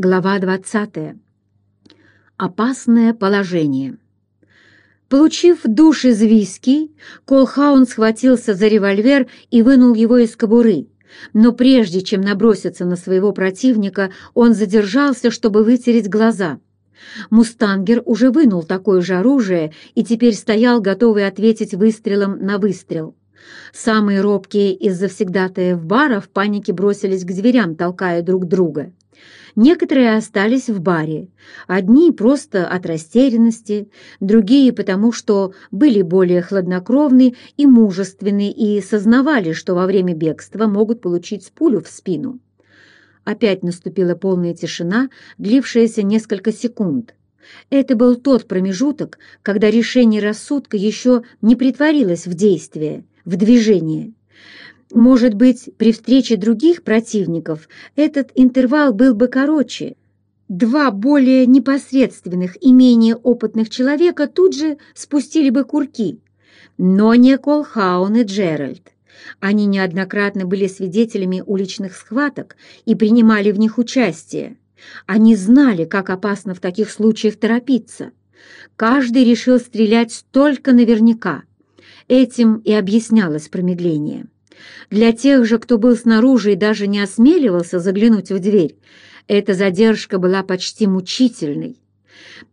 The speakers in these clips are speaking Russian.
Глава 20. Опасное положение. Получив душ из виски, Колхаун схватился за револьвер и вынул его из кобуры. Но прежде чем наброситься на своего противника, он задержался, чтобы вытереть глаза. Мустангер уже вынул такое же оружие и теперь стоял, готовый ответить выстрелом на выстрел. Самые робкие из завсегдатаев бара в панике бросились к дверям, толкая друг друга. Некоторые остались в баре, одни просто от растерянности, другие потому, что были более хладнокровны и мужественны и сознавали, что во время бегства могут получить пулю в спину. Опять наступила полная тишина, длившаяся несколько секунд. Это был тот промежуток, когда решение рассудка еще не притворилось в действие, в движение. Может быть, при встрече других противников этот интервал был бы короче. Два более непосредственных и менее опытных человека тут же спустили бы курки. Но не Колхаун и Джеральд. Они неоднократно были свидетелями уличных схваток и принимали в них участие. Они знали, как опасно в таких случаях торопиться. Каждый решил стрелять только наверняка. Этим и объяснялось промедление. Для тех же, кто был снаружи и даже не осмеливался заглянуть в дверь, эта задержка была почти мучительной.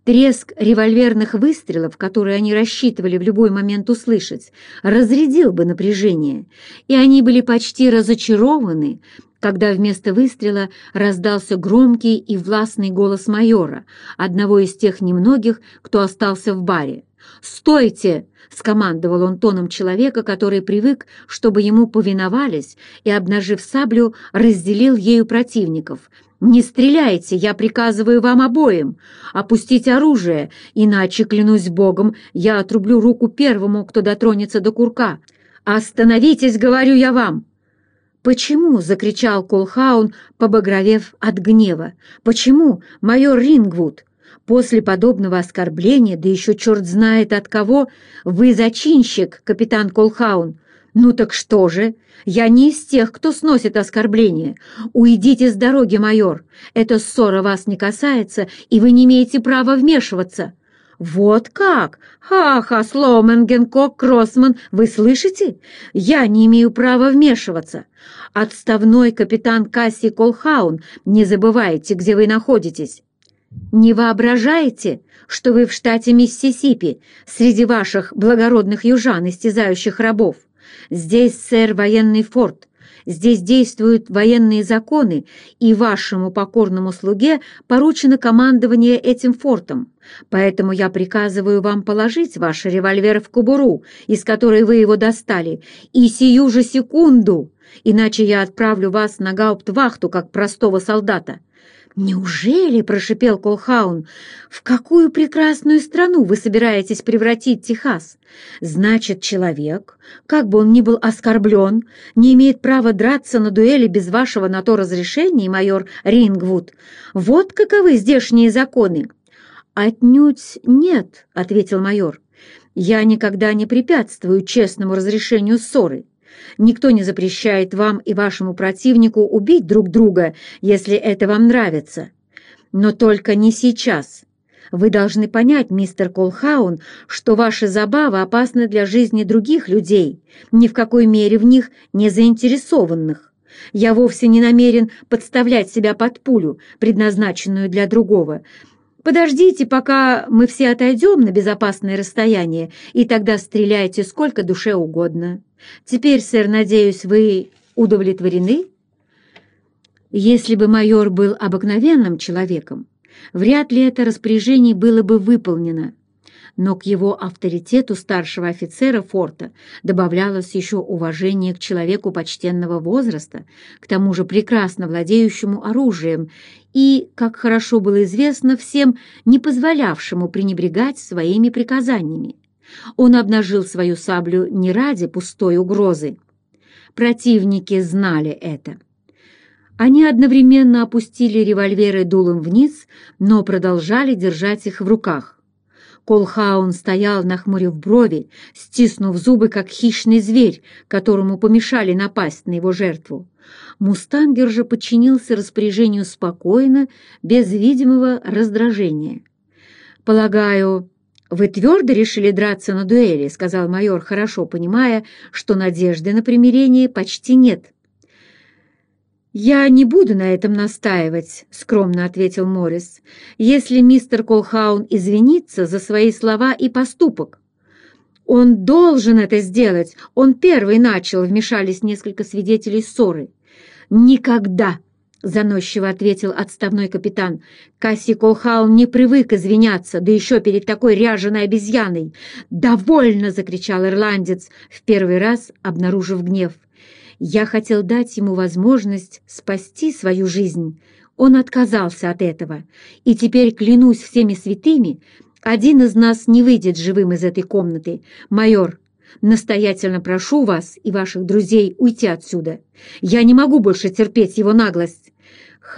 Треск револьверных выстрелов, которые они рассчитывали в любой момент услышать, разрядил бы напряжение, и они были почти разочарованы, когда вместо выстрела раздался громкий и властный голос майора, одного из тех немногих, кто остался в баре. «Стойте!» — скомандовал он тоном человека, который привык, чтобы ему повиновались, и, обнажив саблю, разделил ею противников. «Не стреляйте, я приказываю вам обоим! Опустить оружие, иначе, клянусь Богом, я отрублю руку первому, кто дотронется до курка! Остановитесь, говорю я вам!» «Почему?» — закричал Колхаун, побагровев от гнева. «Почему, майор Рингвуд?» После подобного оскорбления, да еще черт знает от кого, вы зачинщик, капитан Колхаун. Ну так что же? Я не из тех, кто сносит оскорбления. Уйдите с дороги, майор. Эта ссора вас не касается, и вы не имеете права вмешиваться. «Вот как? Ха-ха, Слоумен, Генкок, Кроссман, вы слышите? Я не имею права вмешиваться. Отставной капитан Касси Колхаун, не забывайте, где вы находитесь. Не воображаете, что вы в штате Миссисипи, среди ваших благородных южан, истязающих рабов? Здесь, сэр, военный форт. Здесь действуют военные законы, и вашему покорному слуге поручено командование этим фортом. Поэтому я приказываю вам положить ваш револьвер в кобуру, из которой вы его достали, и сию же секунду, иначе я отправлю вас на гауптвахту как простого солдата. «Неужели?» — прошипел Колхаун. «В какую прекрасную страну вы собираетесь превратить Техас? Значит, человек, как бы он ни был оскорблен, не имеет права драться на дуэли без вашего на то разрешения, майор Рингвуд. Вот каковы здешние законы». «Отнюдь нет», — ответил майор. «Я никогда не препятствую честному разрешению ссоры». Никто не запрещает вам и вашему противнику убить друг друга, если это вам нравится. Но только не сейчас. Вы должны понять, мистер Колхаун, что ваши забавы опасны для жизни других людей, ни в какой мере в них не заинтересованных. Я вовсе не намерен подставлять себя под пулю, предназначенную для другого. Подождите, пока мы все отойдем на безопасное расстояние, и тогда стреляйте сколько душе угодно. Теперь, сэр, надеюсь, вы удовлетворены? Если бы майор был обыкновенным человеком, вряд ли это распоряжение было бы выполнено, но к его авторитету старшего офицера форта добавлялось еще уважение к человеку почтенного возраста, к тому же прекрасно владеющему оружием и, как хорошо было известно всем, не позволявшему пренебрегать своими приказаниями. Он обнажил свою саблю не ради пустой угрозы. Противники знали это. Они одновременно опустили револьверы дулом вниз, но продолжали держать их в руках. Колхаун стоял, нахмурив брови, стиснув зубы, как хищный зверь, которому помешали напасть на его жертву. Мустангер же подчинился распоряжению спокойно, без видимого раздражения. «Полагаю, вы твердо решили драться на дуэли?» — сказал майор, хорошо понимая, что надежды на примирение почти нет. «Я не буду на этом настаивать», — скромно ответил Моррис, «если мистер Колхаун извинится за свои слова и поступок». «Он должен это сделать! Он первый начал!» — вмешались несколько свидетелей ссоры. «Никогда!» — заносчиво ответил отставной капитан. «Касси Колхаун не привык извиняться, да еще перед такой ряженой обезьяной!» «Довольно!» — закричал ирландец, в первый раз обнаружив гнев. Я хотел дать ему возможность спасти свою жизнь. Он отказался от этого. И теперь, клянусь всеми святыми, один из нас не выйдет живым из этой комнаты. Майор, настоятельно прошу вас и ваших друзей уйти отсюда. Я не могу больше терпеть его наглость.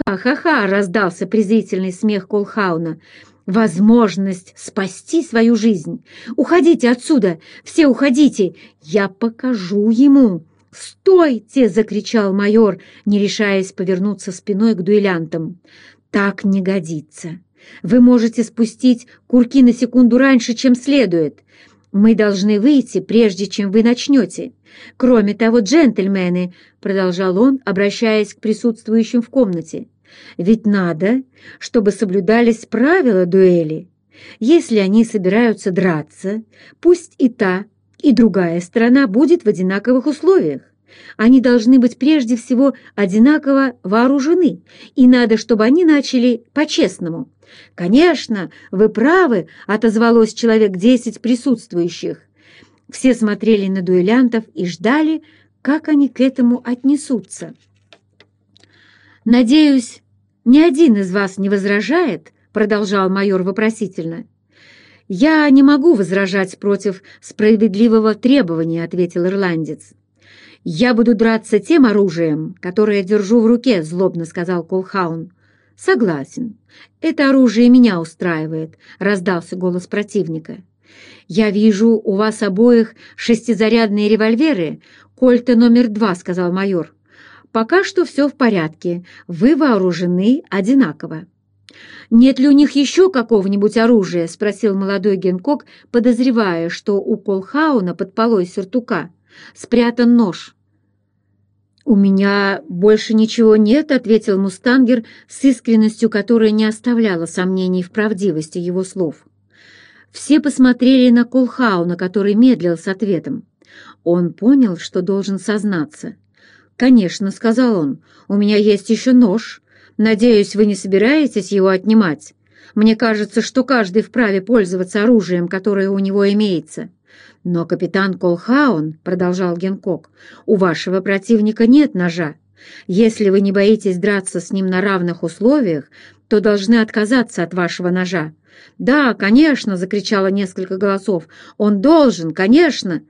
«Ха-ха-ха!» — раздался презрительный смех Колхауна. «Возможность спасти свою жизнь! Уходите отсюда! Все уходите! Я покажу ему!» «Стойте!» — закричал майор, не решаясь повернуться спиной к дуэлянтам. «Так не годится. Вы можете спустить курки на секунду раньше, чем следует. Мы должны выйти, прежде чем вы начнете. Кроме того, джентльмены, — продолжал он, обращаясь к присутствующим в комнате, — ведь надо, чтобы соблюдались правила дуэли. Если они собираются драться, пусть и та, и другая сторона будет в одинаковых условиях. Они должны быть прежде всего одинаково вооружены, и надо, чтобы они начали по-честному. «Конечно, вы правы», — отозвалось человек десять присутствующих. Все смотрели на дуэлянтов и ждали, как они к этому отнесутся. «Надеюсь, ни один из вас не возражает?» — продолжал майор вопросительно. «Я не могу возражать против справедливого требования», — ответил ирландец. «Я буду драться тем оружием, которое держу в руке», — злобно сказал Колхаун. «Согласен. Это оружие меня устраивает», — раздался голос противника. «Я вижу у вас обоих шестизарядные револьверы, кольта номер два», — сказал майор. «Пока что все в порядке. Вы вооружены одинаково». «Нет ли у них еще какого-нибудь оружия?» — спросил молодой Генкок, подозревая, что у Колхауна под полой сюртука спрятан нож. «У меня больше ничего нет», — ответил Мустангер с искренностью, которая не оставляла сомнений в правдивости его слов. Все посмотрели на Колхауна, который медлил с ответом. Он понял, что должен сознаться. «Конечно», — сказал он, — «у меня есть еще нож. Надеюсь, вы не собираетесь его отнимать. Мне кажется, что каждый вправе пользоваться оружием, которое у него имеется». «Но, капитан Колхаун», — продолжал Генкок, — «у вашего противника нет ножа. Если вы не боитесь драться с ним на равных условиях, то должны отказаться от вашего ножа». «Да, конечно!» — закричало несколько голосов. «Он должен, конечно!»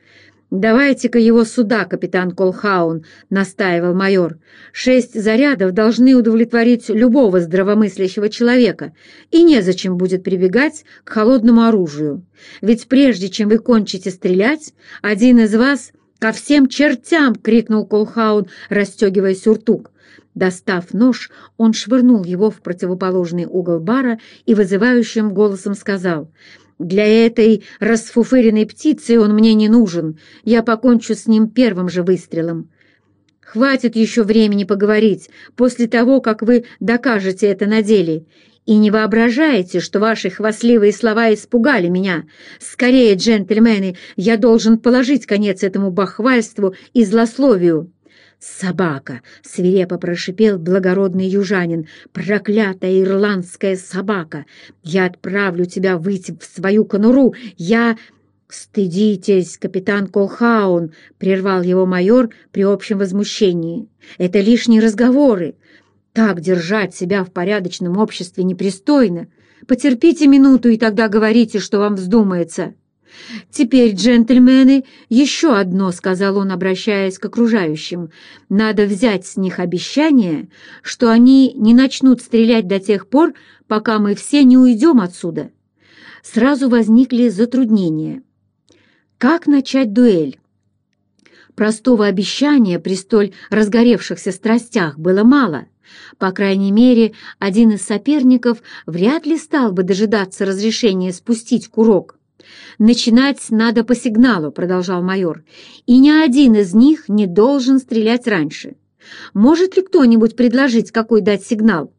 «Давайте-ка его сюда, капитан Колхаун», — настаивал майор. «Шесть зарядов должны удовлетворить любого здравомыслящего человека, и незачем будет прибегать к холодному оружию. Ведь прежде чем вы кончите стрелять, один из вас ко всем чертям!» — крикнул Колхаун, расстегивая сюртук. Достав нож, он швырнул его в противоположный угол бара и вызывающим голосом сказал — для этой расфуфыренной птицы он мне не нужен. Я покончу с ним первым же выстрелом. Хватит еще времени поговорить после того, как вы докажете это на деле. И не воображайте, что ваши хвастливые слова испугали меня. Скорее, джентльмены, я должен положить конец этому бахвальству и злословию». «Собака!» — свирепо прошипел благородный южанин. «Проклятая ирландская собака! Я отправлю тебя выйти в свою конуру! Я...» «Стыдитесь, капитан Колхаун!» — прервал его майор при общем возмущении. «Это лишние разговоры. Так держать себя в порядочном обществе непристойно. Потерпите минуту, и тогда говорите, что вам вздумается». «Теперь, джентльмены, еще одно», — сказал он, обращаясь к окружающим. «Надо взять с них обещание, что они не начнут стрелять до тех пор, пока мы все не уйдем отсюда». Сразу возникли затруднения. Как начать дуэль? Простого обещания при столь разгоревшихся страстях было мало. По крайней мере, один из соперников вряд ли стал бы дожидаться разрешения спустить курок. «Начинать надо по сигналу», — продолжал майор, «и ни один из них не должен стрелять раньше. Может ли кто-нибудь предложить, какой дать сигнал?»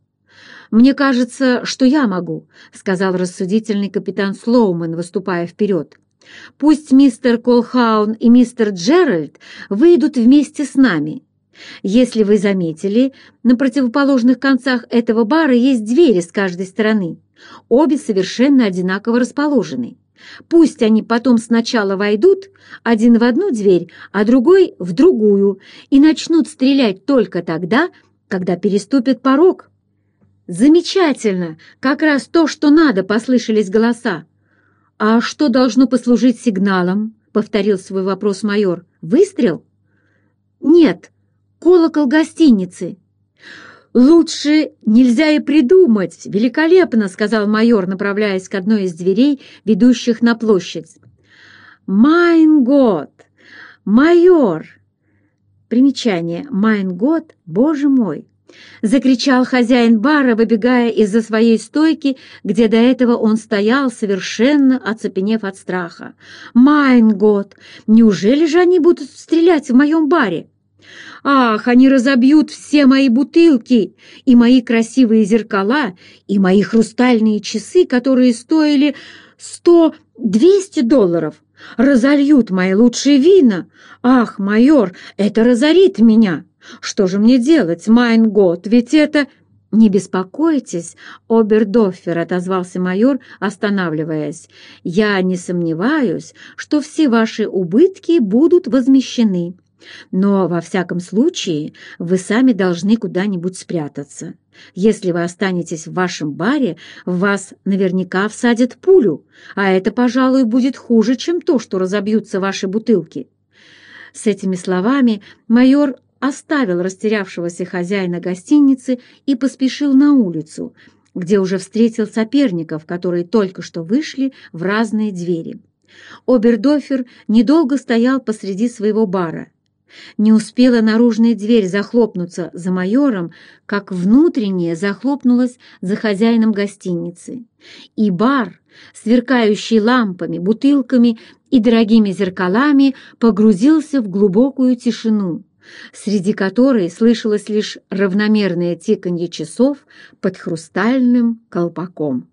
«Мне кажется, что я могу», — сказал рассудительный капитан Слоуман, выступая вперед. «Пусть мистер Колхаун и мистер Джеральд выйдут вместе с нами. Если вы заметили, на противоположных концах этого бара есть двери с каждой стороны. Обе совершенно одинаково расположены. Пусть они потом сначала войдут, один в одну дверь, а другой в другую, и начнут стрелять только тогда, когда переступят порог. «Замечательно! Как раз то, что надо!» — послышались голоса. «А что должно послужить сигналом?» — повторил свой вопрос майор. «Выстрел?» «Нет, колокол гостиницы». «Лучше нельзя и придумать! Великолепно!» — сказал майор, направляясь к одной из дверей, ведущих на площадь. «Mein Gott! Майор!» Примечание «Mein Gott! Боже мой!» — закричал хозяин бара, выбегая из-за своей стойки, где до этого он стоял, совершенно оцепенев от страха. «Mein Gott! Неужели же они будут стрелять в моем баре?» Ах, они разобьют все мои бутылки, и мои красивые зеркала, и мои хрустальные часы, которые стоили сто, двести долларов. Разольют мои лучшие вина. Ах, майор, это разорит меня. Что же мне делать, майн год, ведь это... «Не беспокойтесь, Обердоффер», — отозвался майор, останавливаясь. «Я не сомневаюсь, что все ваши убытки будут возмещены. Но, во всяком случае, вы сами должны куда-нибудь спрятаться. Если вы останетесь в вашем баре, вас наверняка всадят пулю, а это, пожалуй, будет хуже, чем то, что разобьются ваши бутылки». С этими словами майор оставил растерявшегося хозяина гостиницы и поспешил на улицу, где уже встретил соперников, которые только что вышли в разные двери. Обердофер недолго стоял посреди своего бара. Не успела наружная дверь захлопнуться за майором, как внутренняя захлопнулась за хозяином гостиницы. И бар, сверкающий лампами, бутылками и дорогими зеркалами, погрузился в глубокую тишину, среди которой слышалось лишь равномерное тиканье часов под хрустальным колпаком.